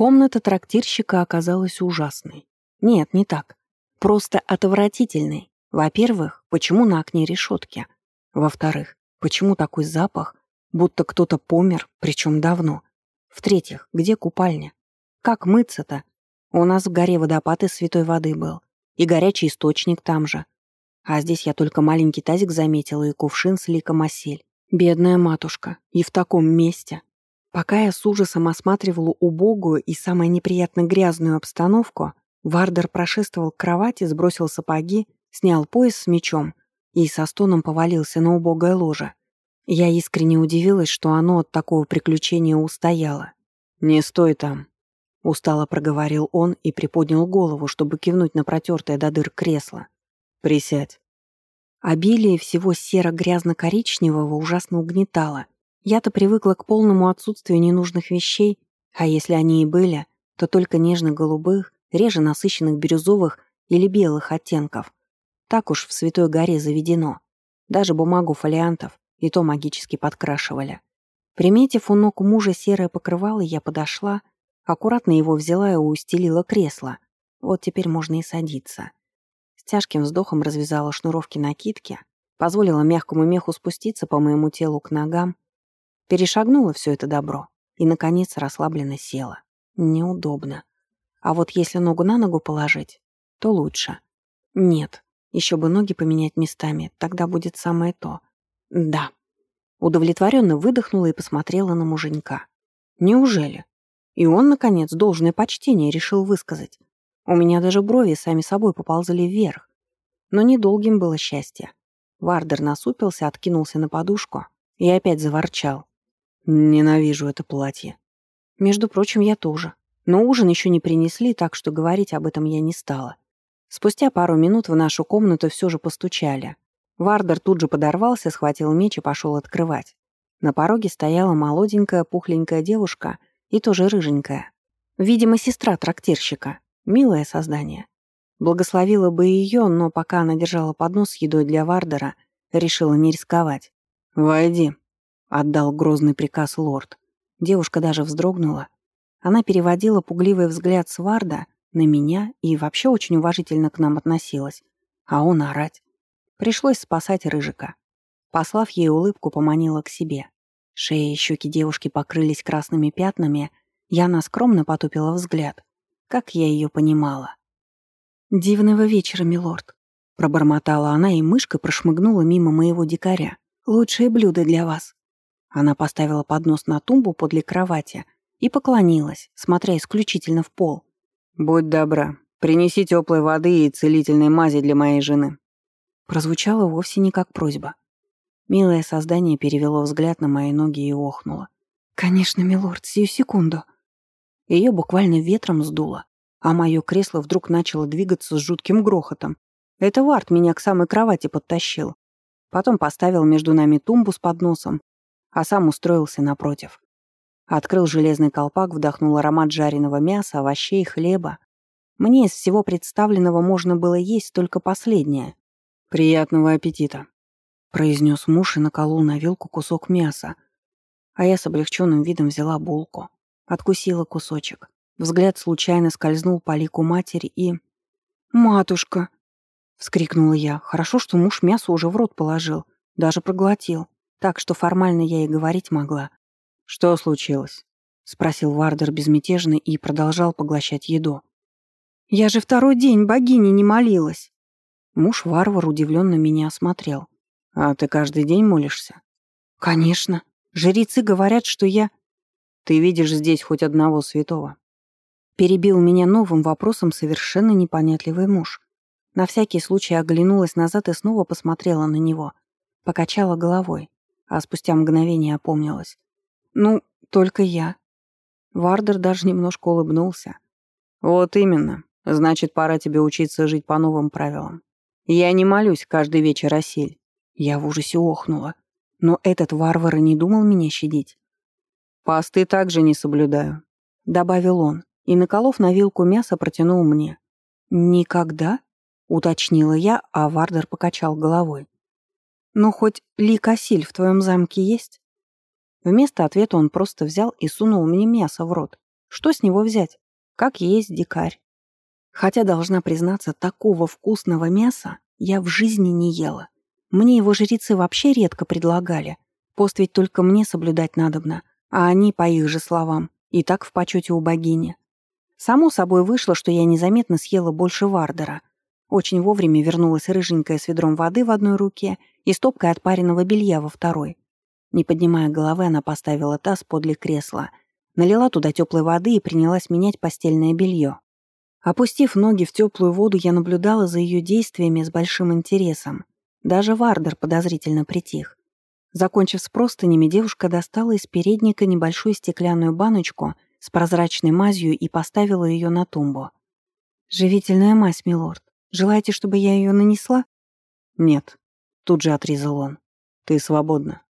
Комната трактирщика оказалась ужасной. Нет, не так. Просто отвратительной. Во-первых, почему на окне решетки? Во-вторых, почему такой запах, будто кто-то помер, причем давно? В-третьих, где купальня? Как мыться-то? У нас в горе водопад из святой воды был. И горячий источник там же. А здесь я только маленький тазик заметила и кувшин с ликом осель. Бедная матушка. И в таком месте. Пока я с ужасом осматривала убогую и самое неприятно грязную обстановку, Вардер прошествовал к кровати, сбросил сапоги, снял пояс с мечом и со стоном повалился на убогое ложе. Я искренне удивилась, что оно от такого приключения устояло. «Не стой там», — устало проговорил он и приподнял голову, чтобы кивнуть на протертое до дыр кресло. «Присядь». Обилие всего серо-грязно-коричневого ужасно угнетало. Я-то привыкла к полному отсутствию ненужных вещей, а если они и были, то только нежно-голубых, реже насыщенных бирюзовых или белых оттенков. Так уж в Святой горе заведено. Даже бумагу фолиантов и то магически подкрашивали. Приметив у ног мужа серое покрывало, я подошла, аккуратно его взяла и устелила кресло. Вот теперь можно и садиться. С тяжким вздохом развязала шнуровки накидки, позволила мягкому меху спуститься по моему телу к ногам, перешагнула все это добро и, наконец, расслабленно села. Неудобно. А вот если ногу на ногу положить, то лучше. Нет, еще бы ноги поменять местами, тогда будет самое то. Да. Удовлетворенно выдохнула и посмотрела на муженька. Неужели? И он, наконец, должное почтение решил высказать. У меня даже брови сами собой поползли вверх. Но недолгим было счастье. Вардер насупился, откинулся на подушку и опять заворчал. «Ненавижу это платье». Между прочим, я тоже. Но ужин еще не принесли, так что говорить об этом я не стала. Спустя пару минут в нашу комнату все же постучали. Вардер тут же подорвался, схватил меч и пошел открывать. На пороге стояла молоденькая, пухленькая девушка и тоже рыженькая. Видимо, сестра трактирщика. Милое создание. Благословила бы ее, но пока она держала поднос с едой для Вардера, решила не рисковать. «Войди», — отдал грозный приказ лорд. Девушка даже вздрогнула, она переводила пугливый взгляд с Варда на меня и вообще очень уважительно к нам относилась. А он орать. Пришлось спасать Рыжика. Послав ей улыбку, поманила к себе. Шея и щеки девушки покрылись красными пятнами, Яна скромно потупила взгляд. Как я ее понимала. «Дивного вечера, милорд», — пробормотала она, и мышкой прошмыгнула мимо моего дикаря. «Лучшие блюда для вас». Она поставила поднос на тумбу подле кровати — и поклонилась, смотря исключительно в пол. «Будь добра, принеси теплой воды и целительной мази для моей жены». Прозвучало вовсе не как просьба. Милое создание перевело взгляд на мои ноги и охнуло. «Конечно, милорд, сию секунду». Ее буквально ветром сдуло, а мое кресло вдруг начало двигаться с жутким грохотом. Это Варт меня к самой кровати подтащил. Потом поставил между нами тумбу с подносом, а сам устроился напротив. Открыл железный колпак, вдохнул аромат жареного мяса, овощей, хлеба. Мне из всего представленного можно было есть только последнее. «Приятного аппетита», — произнес муж и наколол на вилку кусок мяса. А я с облегченным видом взяла булку, откусила кусочек. Взгляд случайно скользнул по лику матери и... «Матушка!» — вскрикнула я. Хорошо, что муж мясо уже в рот положил, даже проглотил, так что формально я и говорить могла. «Что случилось?» — спросил Вардер безмятежно и продолжал поглощать еду. «Я же второй день богине не молилась!» Муж-варвар удивленно меня осмотрел. «А ты каждый день молишься?» «Конечно. Жрецы говорят, что я...» «Ты видишь здесь хоть одного святого?» Перебил меня новым вопросом совершенно непонятливый муж. На всякий случай оглянулась назад и снова посмотрела на него. Покачала головой, а спустя мгновение опомнилась. «Ну, только я». Вардер даже немножко улыбнулся. «Вот именно. Значит, пора тебе учиться жить по новым правилам. Я не молюсь каждый вечер о сель». Я в ужасе охнула. Но этот варвар и не думал меня щадить. «Посты также не соблюдаю», — добавил он, и, наколов на вилку мяса, протянул мне. «Никогда?» — уточнила я, а Вардер покачал головой. «Ну, хоть ликосиль в твоем замке есть?» Вместо ответа он просто взял и сунул мне мясо в рот. Что с него взять? Как есть дикарь. Хотя, должна признаться, такого вкусного мяса я в жизни не ела. Мне его жрецы вообще редко предлагали. Пост ведь только мне соблюдать надобно, а они, по их же словам, и так в почете у богини. Само собой вышло, что я незаметно съела больше вардера. Очень вовремя вернулась рыженькая с ведром воды в одной руке и стопкой отпаренного белья во второй. Не поднимая головы, она поставила таз подле кресла, налила туда теплой воды и принялась менять постельное белье. Опустив ноги в теплую воду, я наблюдала за ее действиями с большим интересом. Даже Вардер подозрительно притих. Закончив с простынями, девушка достала из передника небольшую стеклянную баночку с прозрачной мазью и поставила ее на тумбу. «Живительная мазь, милорд. Желаете, чтобы я ее нанесла?» «Нет», — тут же отрезал он. «Ты свободна».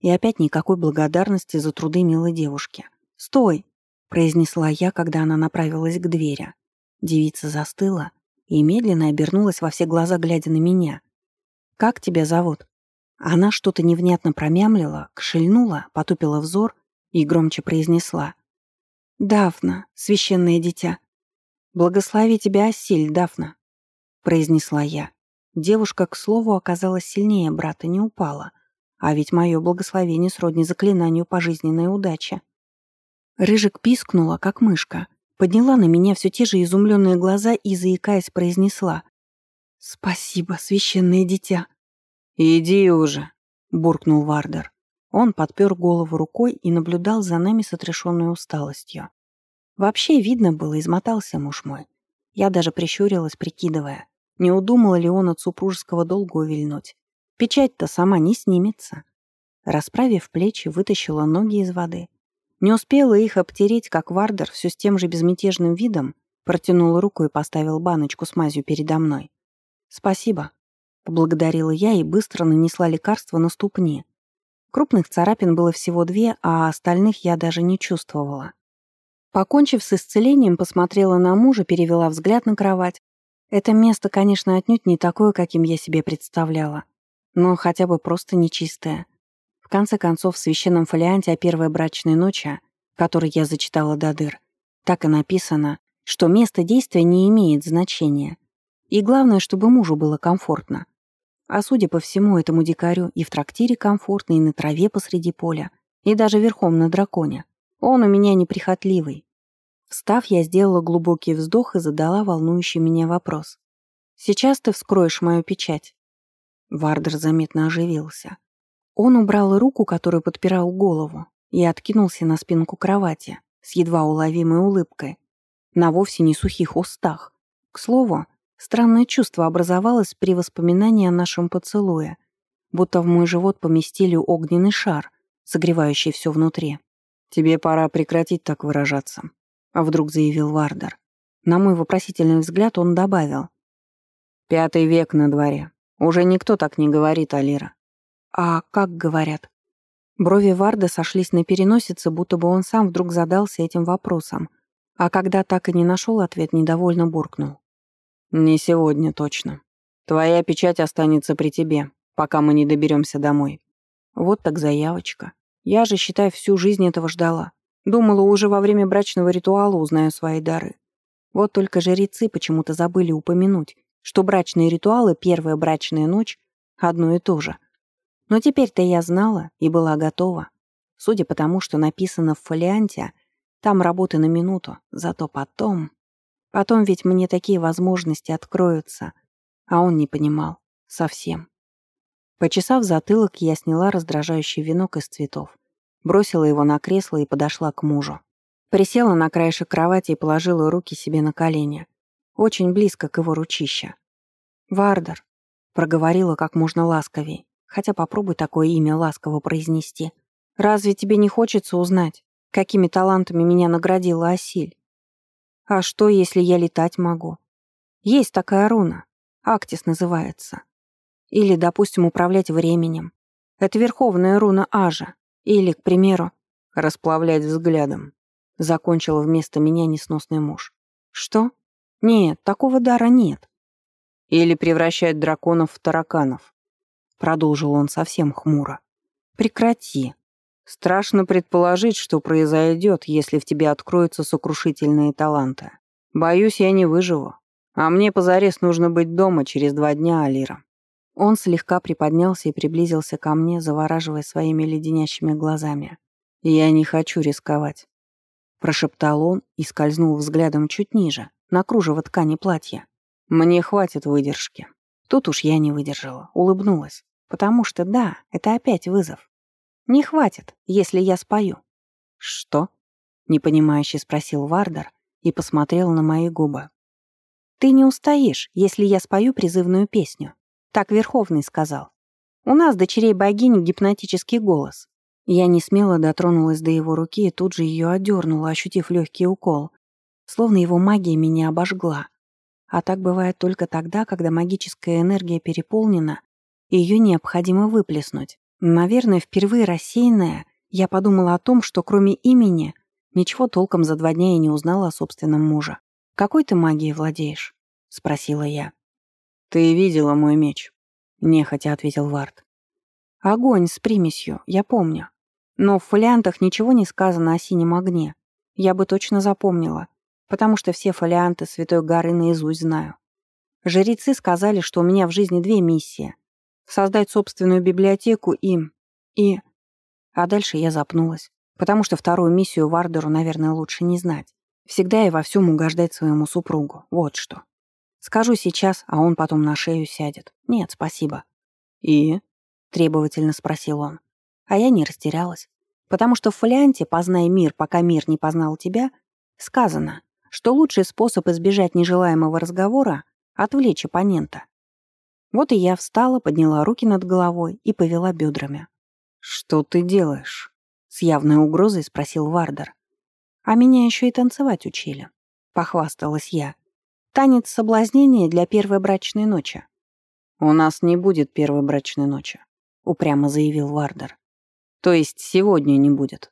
И опять никакой благодарности за труды милой девушки. «Стой!» — произнесла я, когда она направилась к двери. Девица застыла и медленно обернулась во все глаза, глядя на меня. «Как тебя зовут?» Она что-то невнятно промямлила, кшельнула, потупила взор и громче произнесла. «Дафна, священное дитя. Благослови тебя, Осиль, Дафна», — произнесла я. Девушка, к слову, оказалась сильнее брата, не упала. А ведь мое благословение сродни заклинанию пожизненной удачи. Рыжик пискнула, как мышка, подняла на меня все те же изумленные глаза и, заикаясь, произнесла. «Спасибо, священное дитя». «Иди уже», — буркнул Вардер. Он подпер голову рукой и наблюдал за нами с отрешенной усталостью. Вообще видно было, измотался муж мой. Я даже прищурилась, прикидывая, не удумала ли он от супружеского долга увильнуть. Печать-то сама не снимется. Расправив плечи, вытащила ноги из воды. Не успела их обтереть, как Вардер все с тем же безмятежным видом протянул руку и поставил баночку с мазью передо мной. «Спасибо», Поблагодарила я и быстро нанесла лекарство на ступни. Крупных царапин было всего две, а остальных я даже не чувствовала. Покончив с исцелением, посмотрела на мужа, перевела взгляд на кровать. Это место, конечно, отнюдь не такое, каким я себе представляла, но хотя бы просто нечистое. В конце концов, в священном фолианте о первой брачной ночи, который я зачитала до дыр, так и написано, что место действия не имеет значения. И главное, чтобы мужу было комфортно. А судя по всему, этому дикарю и в трактире комфортно, и на траве посреди поля, и даже верхом на драконе. Он у меня неприхотливый. Встав, я сделала глубокий вздох и задала волнующий меня вопрос. «Сейчас ты вскроешь мою печать?» Вардер заметно оживился. Он убрал руку, которую подпирал голову, и откинулся на спинку кровати с едва уловимой улыбкой, на вовсе не сухих устах. К слову, Странное чувство образовалось при воспоминании о нашем поцелуе, будто в мой живот поместили огненный шар, согревающий все внутри. «Тебе пора прекратить так выражаться», — вдруг заявил Вардер. На мой вопросительный взгляд он добавил. «Пятый век на дворе. Уже никто так не говорит, Алира». «А как говорят?» Брови Варда сошлись на переносице, будто бы он сам вдруг задался этим вопросом, а когда так и не нашел ответ, недовольно буркнул. «Не сегодня точно. Твоя печать останется при тебе, пока мы не доберемся домой». Вот так заявочка. Я же, считай, всю жизнь этого ждала. Думала, уже во время брачного ритуала узнаю свои дары. Вот только жрецы почему-то забыли упомянуть, что брачные ритуалы, первая брачная ночь — одно и то же. Но теперь-то я знала и была готова. Судя по тому, что написано в фолианте, там работы на минуту, зато потом... Потом ведь мне такие возможности откроются. А он не понимал. Совсем. Почесав затылок, я сняла раздражающий венок из цветов. Бросила его на кресло и подошла к мужу. Присела на краешек кровати и положила руки себе на колени. Очень близко к его ручища. «Вардер», — проговорила как можно ласковей, хотя попробуй такое имя ласково произнести. «Разве тебе не хочется узнать, какими талантами меня наградила Асиль?» А что, если я летать могу? Есть такая руна. Актис называется. Или, допустим, управлять временем. Это верховная руна Ажа. Или, к примеру, расплавлять взглядом. Закончила вместо меня несносный муж. Что? Нет, такого дара нет. Или превращать драконов в тараканов. Продолжил он совсем хмуро. Прекрати. Страшно предположить, что произойдет, если в тебе откроются сокрушительные таланты. Боюсь, я не выживу. А мне позарез нужно быть дома через два дня, Алира». Он слегка приподнялся и приблизился ко мне, завораживая своими леденящими глазами. «Я не хочу рисковать», — прошептал он и скользнул взглядом чуть ниже, на кружево ткани платья. «Мне хватит выдержки». Тут уж я не выдержала, улыбнулась, потому что да, это опять вызов. Не хватит, если я спою. Что? непонимающе спросил Вардер и посмотрел на мои губы. Ты не устоишь, если я спою призывную песню. Так Верховный сказал. У нас, дочерей богини, гипнотический голос. Я не смело дотронулась до его руки и тут же ее отдернула, ощутив легкий укол. Словно его магия меня обожгла. А так бывает только тогда, когда магическая энергия переполнена, и ее необходимо выплеснуть. Наверное, впервые рассеянная, я подумала о том, что кроме имени ничего толком за два дня я не узнала о собственном муже. «Какой ты магией владеешь?» — спросила я. «Ты видела мой меч?» — нехотя ответил Вард. «Огонь с примесью, я помню. Но в фолиантах ничего не сказано о синем огне. Я бы точно запомнила, потому что все фолианты Святой горы наизусть знаю. Жрецы сказали, что у меня в жизни две миссии — создать собственную библиотеку и... и... А дальше я запнулась, потому что вторую миссию Вардеру, наверное, лучше не знать. Всегда и во всем угождать своему супругу. Вот что. Скажу сейчас, а он потом на шею сядет. Нет, спасибо. «И?» — требовательно спросил он. А я не растерялась, потому что в фолианте «Познай мир, пока мир не познал тебя» сказано, что лучший способ избежать нежелаемого разговора — отвлечь оппонента. Вот и я встала, подняла руки над головой и повела бедрами. «Что ты делаешь?» — с явной угрозой спросил Вардер. «А меня еще и танцевать учили», — похвасталась я. «Танец соблазнения для первой брачной ночи». «У нас не будет первой брачной ночи», — упрямо заявил Вардер. «То есть сегодня не будет».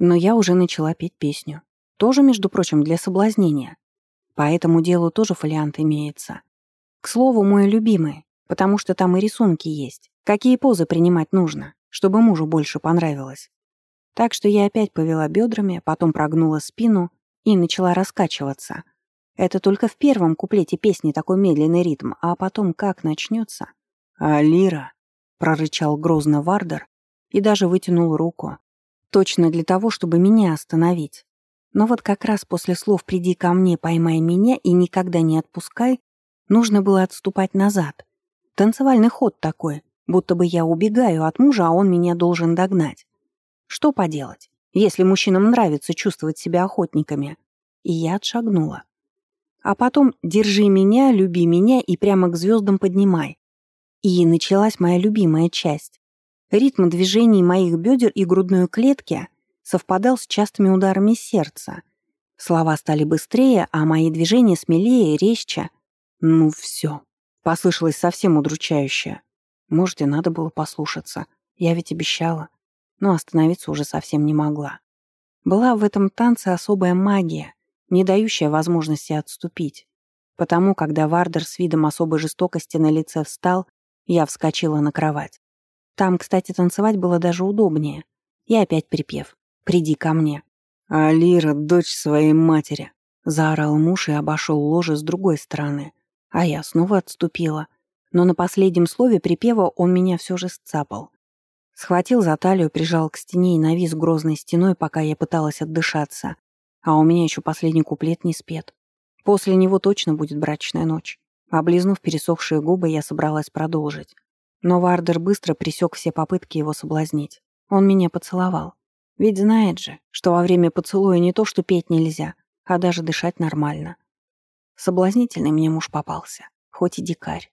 Но я уже начала петь песню. Тоже, между прочим, для соблазнения. По этому делу тоже фолиант имеется. К слову, мой любимый, потому что там и рисунки есть. Какие позы принимать нужно, чтобы мужу больше понравилось. Так что я опять повела бедрами, потом прогнула спину и начала раскачиваться. Это только в первом куплете песни такой медленный ритм, а потом как начнется. «А Лира?» — прорычал грозно Вардер и даже вытянул руку. Точно для того, чтобы меня остановить. Но вот как раз после слов «приди ко мне, поймай меня и никогда не отпускай» нужно было отступать назад — Танцевальный ход такой, будто бы я убегаю от мужа, а он меня должен догнать. Что поделать, если мужчинам нравится чувствовать себя охотниками? И я отшагнула. А потом «держи меня, люби меня и прямо к звездам поднимай». И началась моя любимая часть. Ритм движений моих бедер и грудной клетки совпадал с частыми ударами сердца. Слова стали быстрее, а мои движения смелее, резче. Ну все. Послышалось совсем удручающее. Может, и надо было послушаться. Я ведь обещала. Но остановиться уже совсем не могла. Была в этом танце особая магия, не дающая возможности отступить. Потому, когда Вардер с видом особой жестокости на лице встал, я вскочила на кровать. Там, кстати, танцевать было даже удобнее. И опять припев «Приди ко мне». «Алира, дочь своей матери», — заорал муж и обошел ложе с другой стороны — а я снова отступила. Но на последнем слове припева он меня все же сцапал. Схватил за талию, прижал к стене и навис грозной стеной, пока я пыталась отдышаться. А у меня еще последний куплет не спет. После него точно будет брачная ночь. Облизнув пересохшие губы, я собралась продолжить. Но Вардер быстро пресек все попытки его соблазнить. Он меня поцеловал. Ведь знает же, что во время поцелуя не то что петь нельзя, а даже дышать нормально. Соблазнительный мне муж попался, хоть и дикарь.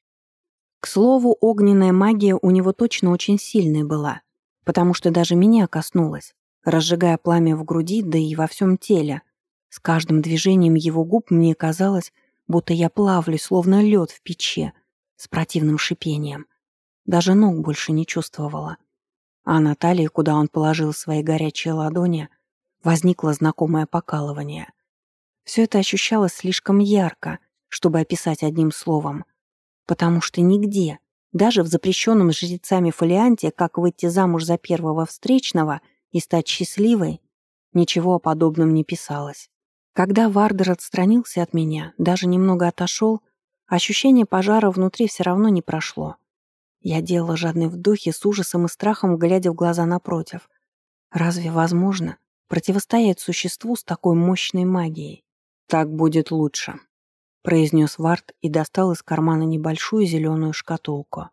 К слову, огненная магия у него точно очень сильная была, потому что даже меня коснулась, разжигая пламя в груди, да и во всем теле. С каждым движением его губ мне казалось, будто я плавлю, словно лед в печи, с противным шипением. Даже ног больше не чувствовала. А на талии, куда он положил свои горячие ладони, возникло знакомое покалывание — все это ощущалось слишком ярко, чтобы описать одним словом. Потому что нигде, даже в запрещенном жрецами фолианте «Как выйти замуж за первого встречного», и стать счастливой, ничего о подобном не писалось. Когда Вардер отстранился от меня, даже немного отошел, ощущение пожара внутри все равно не прошло. Я делала жадные вдохи с ужасом и страхом, глядя в глаза напротив. Разве возможно противостоять существу с такой мощной магией? Так будет лучше, произнес Вард и достал из кармана небольшую зеленую шкатулку.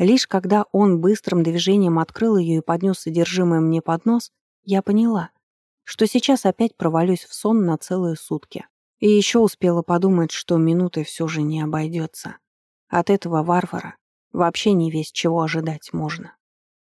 Лишь когда он быстрым движением открыл ее и поднес содержимое мне под нос, я поняла, что сейчас опять провалюсь в сон на целые сутки. И еще успела подумать, что минутой все же не обойдется. От этого варвара вообще не весь чего ожидать можно.